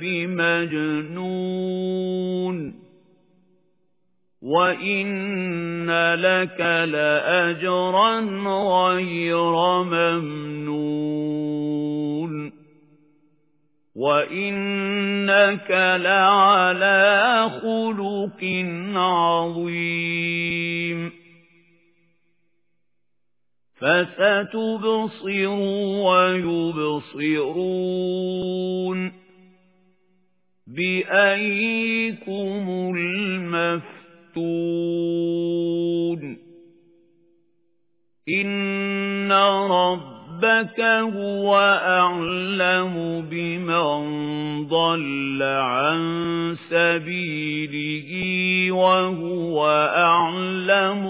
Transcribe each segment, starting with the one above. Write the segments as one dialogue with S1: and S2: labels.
S1: بمجنون وَإِنَّ لَكَ لَأَجْرًا غَيْرَ مَمْنُونٍ وَإِنَّكَ لَعَلَى خُلُقٍ عَظِيمٍ فَسَتُبْصِرُ وَيُبْصِرُونَ بِأَييِّكُمُ الْمَفْتُونُ إِنَّ رَبَّكَ هُوَ أَعْلَمُ بِمَنْ ضَلَّ عَن سَبِيلِهِ وَهُوَ أَعْلَمُ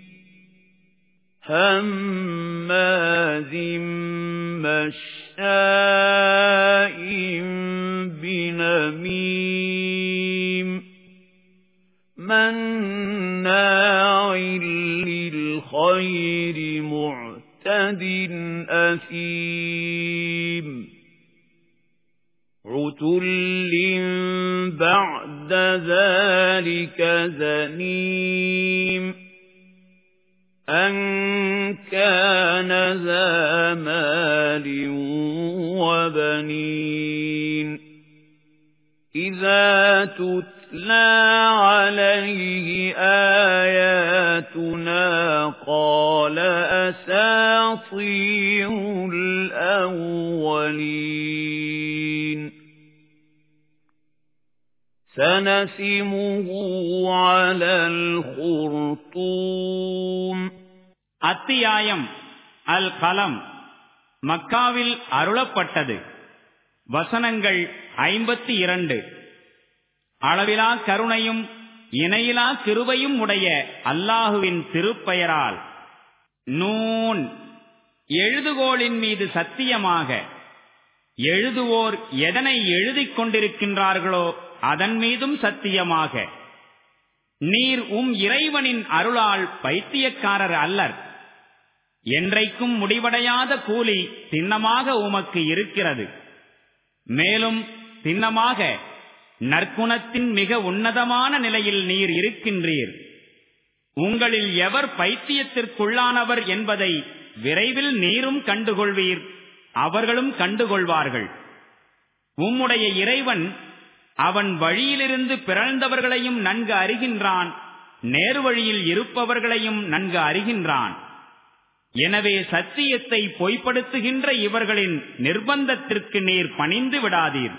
S1: هَمَّازٍ مَّشَّاءٍ بِنَمِيمٍ مَّنَّاعٍ لِّلْخَيْرِ مُعْتَدٍ أَثِيمٍ عُتُلٍّ بَعْدَ ذَلِكَ زَنِيمٍ أَن كَانَ ذَا مَالٍ وَبَنِينَ. إِذَا تُتْلَى عَلَيْهِ آيَاتُنَا قَالَ أَسَاطِيرُ الْأَوَّلِينَ. سَنَسِمُهُ عَلَى الْخُرْطُومِ.
S2: அத்தியாயம் அல் கலம். மக்காவில் அருளப்பட்டது. வசனங்கள் ஐம்பத்தி இரண்டு அளவிலா கருணையும் இணையிலா கிருபையும் உடைய அல்லாஹுவின் திருப்பெயரால். நூன். எழுதுகோளின் மீது சத்தியமாக எழுதுவோர் எதனை எழுதிக் கொண்டிருக்கின்றார்களோ அதன் மீதும் சத்தியமாக. நீர் உம் இறைவனின் அருளால் பைத்தியக்காரர் அல்லர். என்றைக்கும் முடிவடையாத கூலி சின்னமாக உமக்கு இருக்கிறது. மேலும் சின்னமாக நற்குணத்தின் மிக உன்னதமான நிலையில் நீர் இருக்கின்றீர். உங்களில் எவர் பைத்தியத்திற்குள்ளானவர் என்பதை விரைவில் நீரும் கண்டுகொள்வீர். அவர்களும் கண்டுகொள்வார்கள். உம்முடைய இறைவன் அவன் வழியிலிருந்து பிறழ்ந்தவர்களையும் நன்கு அறிகின்றான். நேர்வழியில் இருப்பவர்களையும் நன்கு அறிகின்றான். எனவே சத்தியத்தை பொய்ப்படுத்துகின்ற இவர்களின் நிர்பந்தத்திற்கு நீர் பணிந்து விடாதீர்.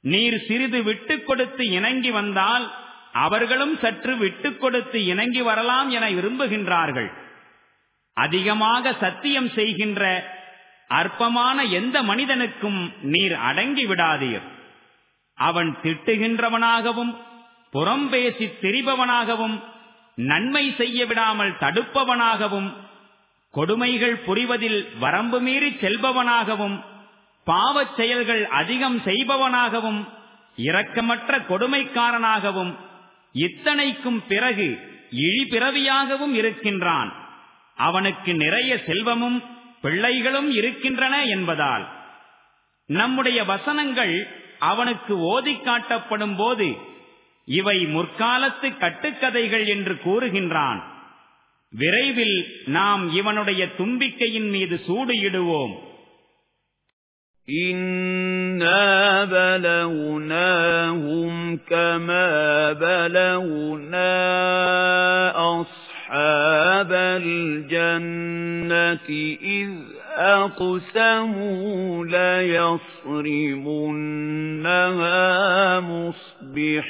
S2: நீர் சிறிது விட்டுக் கொடுத்து இணங்கி வந்தால் அவர்களும் சற்று விட்டுக் கொடுத்து இணங்கி வரலாம் என விரும்புகின்றார்கள். அதிகமாக சத்தியம் செய்கின்ற அற்பமான எந்த மனிதனுக்கும் நீர் அடங்கி விடாதீர். அவன் திட்டுகின்றவனாகவும் புறம் பேசி திரிபவனாகவும் நன்மை செய்ய விடாமல் தடுப்பவனாகவும் கொடுமைகள் புரிவதில் வரம்பு மீறி செல்பவனாகவும் பாவச் செயல்கள் அதிகம் செய்பவனாகவும் இரக்கமற்ற கொடுமைக்காரனாகவும் இத்தனைக்கும் பிறகு இழிபிறவியாகவும் இருக்கின்றான். அவனுக்கு நிறைய செல்வமும் பிள்ளைகளும் இருக்கின்றன என்பதால். நம்முடைய வசனங்கள் அவனுக்கு ஓதி காட்டப்படும் போது இவை முற்காலத்து கட்டுக்கதைகள் என்று கூறுகின்றான். விரைவில் நாம் இவனுடைய தும்பிக்கையின் மீது சூடு இடுவோம்
S1: إِنَّ إِنَّا بَلَوْنَاهُمْ كَمَا بَلَوْنَا أَصْحَابَ الْجَنَّةِ إِذْ أَقْسَمُوا لَيَصْرِمُنَّهَا مُصْبِحِينَ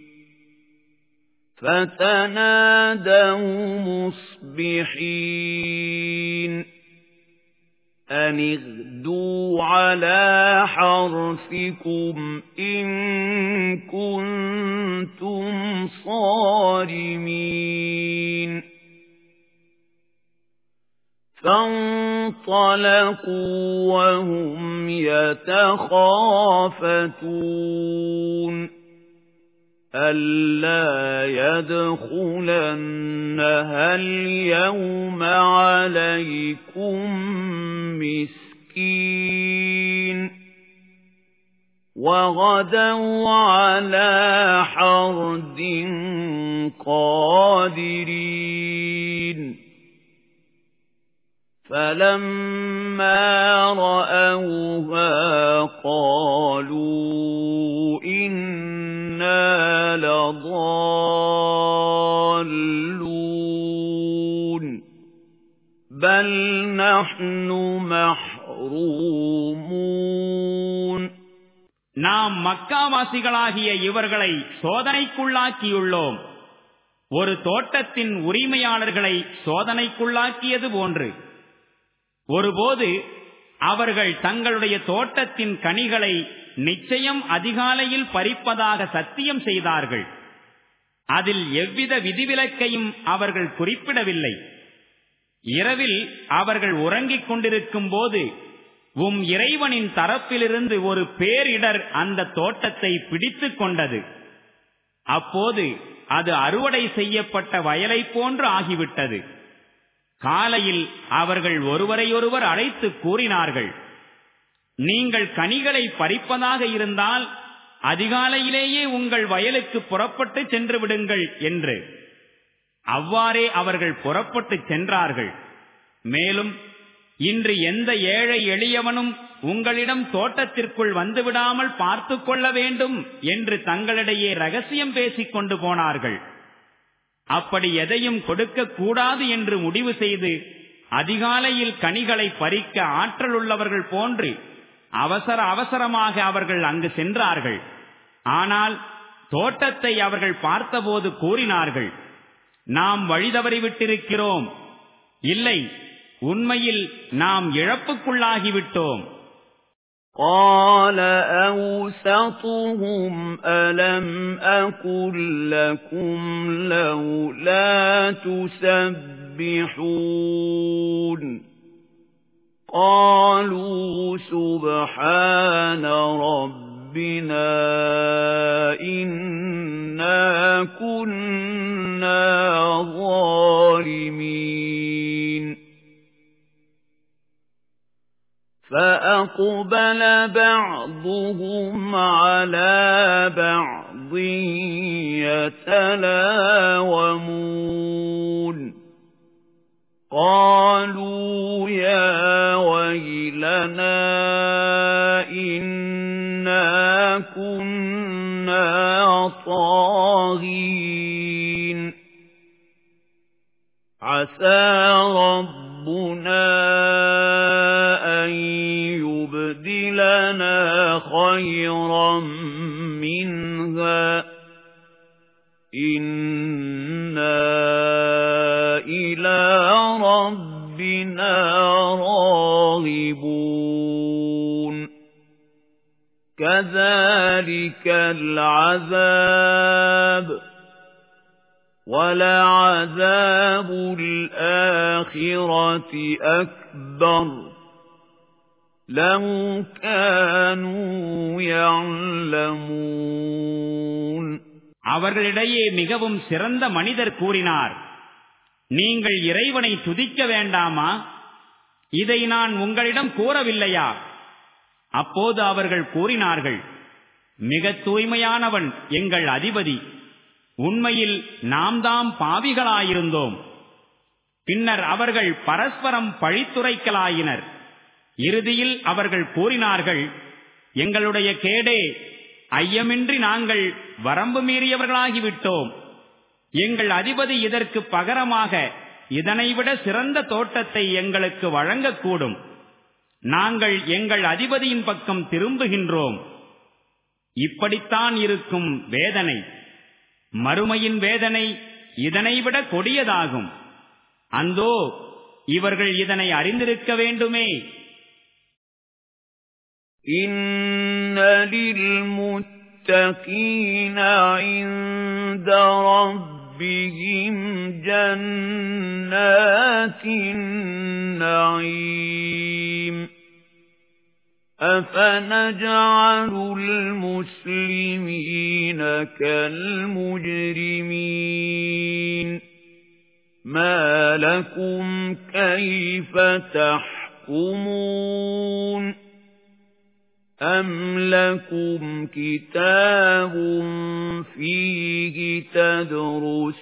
S1: فَتَنَادَوْا مُصْبِحِينَ أَنِ اغْدُوا عَلَى حَرْثِكُمْ إِن كُنتُمْ صَارِمِينَ فَانطَلَقُوا وَهُمْ يَتَخَافَتُونَ أَلَّا يَدْخُلَنَّهَا الْيَوْمَ عَلَيْكُمْ مِسْكِينٌ وَغَدَوْا عَلَى حَرْدٍ قَادِرِينَ فَلَمَّا رَأَوْهَا قَالُوا إِنَّا لَضَالُّونَ بَلْ نَحْنُ مَحْرُومُونَ
S2: நாம் மக்காவாசிகளாகிய இவர்களை சோதனைக்குள்ளாக்கியுள்ளோம் ஒரு தோட்டத்தின் உரிமையாளர்களை சோதனைக்குள்ளாக்கியது போன்று ஒருபோது அவர்கள் தங்களுடைய தோட்டத்தின் கனிகளை நிச்சயம் அதிகாலையில் பறிப்பதாக சத்தியம் செய்தார்கள். அதில் எவ்வித விதிவிலக்கையும் அவர்கள் குறிப்பிடவில்லை. இரவில் அவர்கள் உறங்கிக் கொண்டிருக்கும் போது உம் இறைவனின் தரப்பிலிருந்து ஒரு பேரிடர் அந்த தோட்டத்தை பிடித்துக் கொண்டது. அப்போது அது அறுவடை செய்யப்பட்ட வயலை போன்று ஆகிவிட்டது. காலையில் அவர்கள் ஒருவரையொருவர் அழைத்து கூறினார்கள். நீங்கள் கனிகளை பறிப்பதாக இருந்தால் அதிகாலையிலேயே உங்கள் வயலுக்கு புறப்பட்டு சென்று விடுங்கள் என்று. அவ்வாறே அவர்கள் புறப்பட்டு சென்றார்கள். மேலும் இன்று எந்த ஏழை எளியவனும் உங்களிடம் தோட்டத்திற்குள் வந்துவிடாமல் பார்த்து கொள்ள வேண்டும் என்று தங்களிடையே ரகசியம் பேசிக் கொண்டு போனார்கள். அப்படி எதையும் கொடுக்க கூடாது என்று முடிவு செய்து அதிகாலையில் கனிகளை பறிக்க ஆற்றல் உள்ளவர்கள் போன்று அவசர அவசரமாக அவர்கள் அங்கு சென்றார்கள் ஆனால் தோட்டத்தை அவர்கள் பார்த்தபோது கூறினார்கள் நாம் வழிதவறிவிட்டிருக்கிறோம் இல்லை உண்மையில் நாம் இழப்புக்குள்ளாகிவிட்டோம்
S1: قال أوسطهم ألم أقل لكم لولا تسبحون قالوا سبحان ربنا إنا كنا ظالمين. فأقبل بعضهم على بعض يتلاومون. قالوا يا ويلنا إنا كنا طاغين عسى ربنا أن يبدلنا خيرا كذلك العذاب ولعذاب الآخرة أكبر لَوْ كَانُوا يَعْلَمُونَ
S2: அவர்களிடையே மிகவும் சிறந்த மனிதர் கூறினார் நீங்கள் இறைவனை துதிக்க வேண்டாமா இதை நான் உங்களிடம் கூறவில்லையா அப்போது அவர்கள் கூறினார்கள் மிக தூய்மையானவன் எங்கள் அதிபதி. உண்மையில் நாம் தாம் பாவிகளாயிருந்தோம். பின்னர் அவர்கள் பரஸ்பரம் பழித்துரைக்கலாயினர். இறுதியில் அவர்கள் கூறினார்கள் எங்களுடைய கேடே ஐயமின்றி நாங்கள் வரம்பு மீறியவர்களாகிவிட்டோம். எங்கள் அதிபதி இதற்கு பகரமாக இதனைவிட சிறந்த தோட்டத்தை எங்களுக்கு வழங்கக்கூடும். நாங்கள் எங்கள் அதிபதியின் பக்கம் திரும்புகின்றோம் இப்படித்தான் இருக்கும் வேதனை மறுமையின் வேதனை இதனைவிட கொடியதாகும் அந்தோ இவர்கள் இதனை அறிந்திருக்க வேண்டுமே
S1: إِنَّ لِلْمُتَّقِينَ عِندَ رَبِّهِمْ جَنَّاتِ النَّعِيمِ أَفَنَجْعَلُ الْمُسْلِمِينَ كَالْمُجْرِمِينَ مَا لَكُمْ كَيْفَ تَحْكُمُونَ أَمْ لَكُمْ كِتَابٌ فِيهِ تَدْرُسُونَ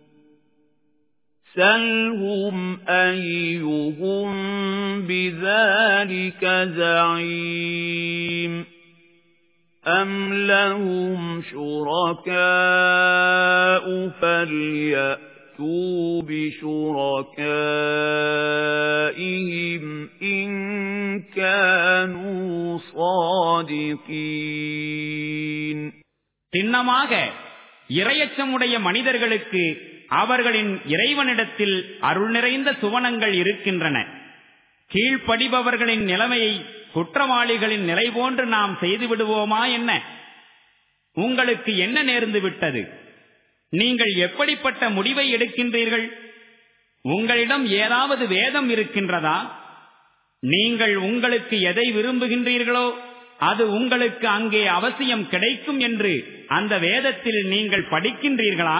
S1: سَلْهُمْ أَيُّهُم بِذَلِكَ زَعِيمٌ أَمْ لَهُمْ شُرَكَاءُ فَلْيَأْتُوا بِشُرَكَائِهِمْ إِن كَانُوا صَادِقِينَ
S2: சின்னமாக இரையச்சமுடைய மனிதர்களுக்கு அவர்களின் இறைவனிடத்தில் அருள் நிறைந்த சுவனங்கள் இருக்கின்றன. கீழ்ப்படிபவர்களின் நிலைமையை குற்றவாளிகளின் நிலை போன்று நாம் செய்து விடுவோமா என்ன? உங்களுக்கு என்ன நேர்ந்து விட்டது? நீங்கள் எப்படிப்பட்ட முடிவை எடுக்கின்றீர்கள்? உங்களிடம் ஏதாவது வேதம் இருக்கின்றதா? நீங்கள் உங்களுக்கு எதை விரும்புகின்றீர்களோ அது உங்களுக்கு அங்கே அவசியம் கிடைக்கும் என்று அந்த வேதத்தில் நீங்கள் படிக்கின்றீர்களா?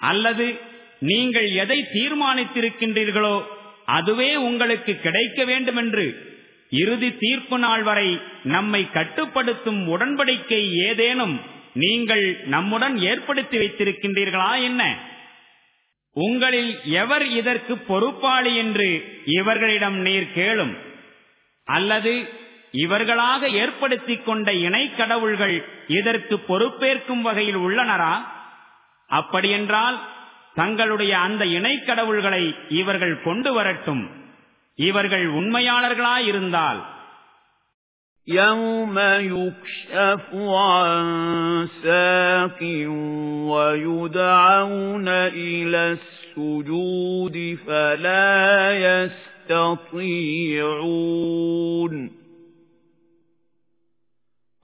S2: அல்லது நீங்கள் எதை தீர்மானித்திருக்கின்றீர்களோ அதுவே உங்களுக்கு கிடைக்க வேண்டும் என்று இறுதி தீர்ப்பு நாள் வரை நம்மை கட்டுப்படுத்தும் உடன்படிக்கை ஏதேனும் நீங்கள் நம்முடன் ஏற்படுத்தி வைத்திருக்கின்றீர்களா என்ன? உங்களில் எவர் இதற்கு பொறுப்பாளி என்று இவர்களிடம் நீர் கேளும். அல்லது இவர்களாக ஏற்படுத்திக் கொண்ட இணை கடவுள்கள் இதற்கு பொறுப்பேற்கும் வகையில் உள்ளனரா? அப்படியென்றால் தங்களுடைய அந்த இணை கடவுள்களை இவர்கள் கொண்டு வரட்டும் இவர்கள் உண்மையாளர்களாயிருந்தால்
S1: يَوْمَ يُكْشَفُ عَن سَاقٍ وَيُدْعَوْنَ إِلَى السُّجُودِ فَلَا يَسْتَطِيعُونَ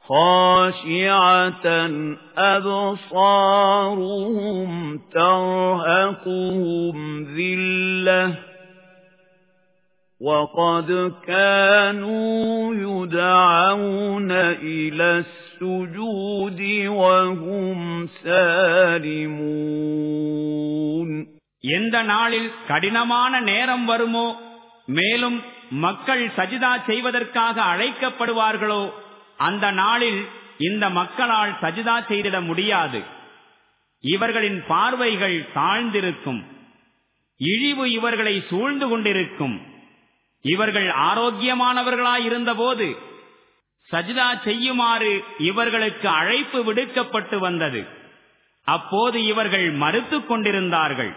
S1: خَاشِعَةً أَبْصَارُهُمْ تَرْهَقُهُمْ ذِلَّةٌ وَقَدْ كَانُوا يُدْعَوْنَ إِلَى السُّجُودِ وَهُمْ سَالِمُونَ
S2: எந்த நாளில் கடினமான நேரம் வருமோ மேலும் மக்கள் சஜிதா செய்வதற்காக அழைக்கப்படுவார்களோ அந்த நாளில் இந்த மக்களால் சஜிதா செய்திட முடியாது. இவர்களின் பார்வைகள் தாழ்ந்திருக்கும். இழிவு இவர்களை சூழ்ந்து கொண்டிருக்கும். இவர்கள் ஆரோக்கியமானவர்களாயிருந்தபோது சஜிதா செய்யுமாறு இவர்களுக்கு அழைப்பு விடுக்கப்பட்டு வந்தது. அப்போது இவர்கள் மறுத்துக் கொண்டிருந்தார்கள்.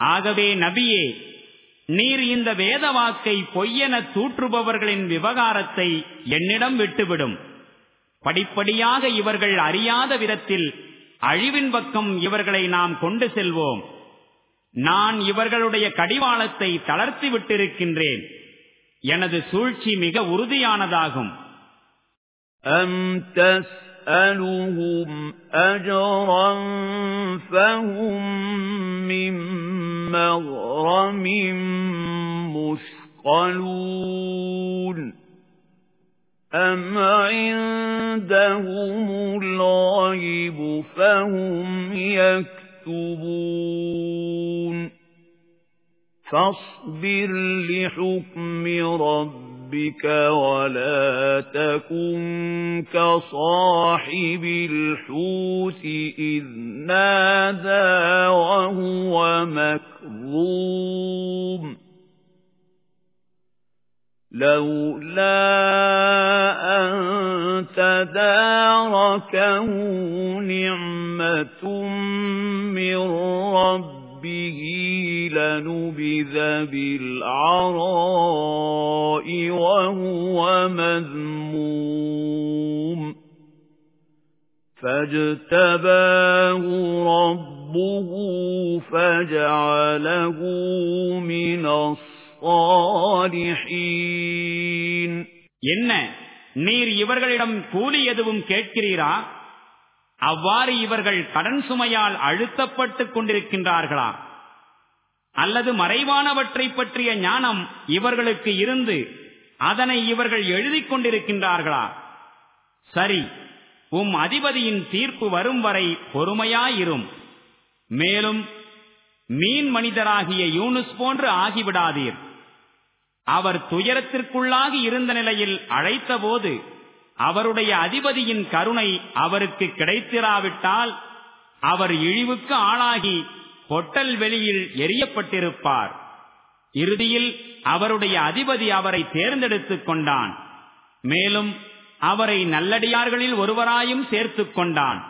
S2: ஆகவே நபியே நீர் இந்த வேத வாக்கை பொய்யென தூற்றுபவர்களின் விவகாரத்தை என்னிடம் விட்டுவிடும். படிப்படியாக இவர்கள் அறியாத விதத்தில் அழிவின் பக்கம் இவர்களை நாம் கொண்டு செல்வோம். நான் இவர்களுடைய கடிவாளத்தை தளர்த்தி விட்டிருக்கின்றேன். எனது சூழ்ச்சி மிக உறுதியானதாகும்.
S1: تَسْأَلُهُمْ أَجْرًا فَهُمْ مِنْ مَغْرَمٍ مُثْقَلُونَ أَمْ عِندَهُمُ الْغَيْبُ فَهُمْ يَكْتُبُونَ فَاصْبِرْ لِحُكْمِ رَبِّكَ رَبِّكَ وَلَا تَكُن كَصَاحِبِ الْحُوتِ إِذْ نَادَى وَهُوَ مَكْظُومٌ. لَوْلَا أَن تَدَارَكَهُ نِعْمَةٌ مِّن رَّبِّهِ لَنُبِذَ بِالْعَرَاءِ. وَهُوَ مَذْمُومٌ فَاجْتَبَاهُ رَبُّهُ فَجَعَلَهُ مِنَ الصَّالِحِينَ
S2: என்ன நீர் இவர்களிடம் கூலி எதுவும் கேட்கிறீரா அவ்வாறு இவர்கள் கடன் சுமையால் அழுத்தப்பட்டுக் கொண்டிருக்கின்றார்களா அல்லது மறைவானவற்றை பற்றிய ஞானம் இவர்களுக்கு இருந்து அதனை இவர்கள் எழுதிக் கொண்டிருக்கின்றார்களா? சரி உம் அதிபதியின் தீர்ப்பு வரும் வரை பொறுமையாயிரும். மேலும் மீன் மனிதராகிய யூனுஸ் போன்று ஆகிவிடாதீர். அவர் துயரத்திற்குள்ளாகி இருந்த நிலையில் அழைத்தபோது அவருடைய அதிபதியின் கருணை அவருக்கு கிடைத்திராவிட்டால் அவர் இழிவுக்கு ஆளாகி பொட்டல் வெளியில் எரியப்பட்டிருப்பார் இறுதியில் அவருடைய அதிபதி அவரை தேர்ந்தெடுத்துக் கொண்டான். மேலும் அவரை நல்லடியார்களில் ஒருவராயும் சேர்த்துக் கொண்டான்.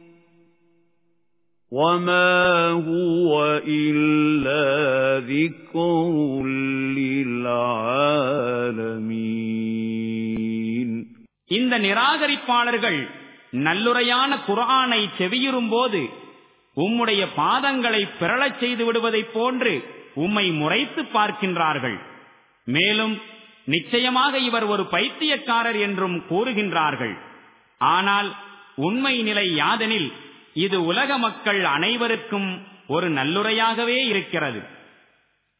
S1: وَمَا هُوَ إِلَّا ذِكْرٌ لِلْعَالَمِينَ
S2: இந்த நிராகரிப்பாளர்கள் நல்லுரையான குர்ஆனை செவியுறும்போது உம்முடைய பாதங்களை பிறளச் செய்து விடுவதைப் போன்று உம்மை முறைத்து பார்க்கின்றார்கள் மேலும் நிச்சயமாக இவர் ஒரு பைத்தியக்காரர் என்றும் கூறுகின்றார்கள் ஆனால் உண்மை நிலை யாதெனில் இது உலக மக்கள் அனைவருக்கும் ஒரு நல்லுரையாகவே இருக்கிறது.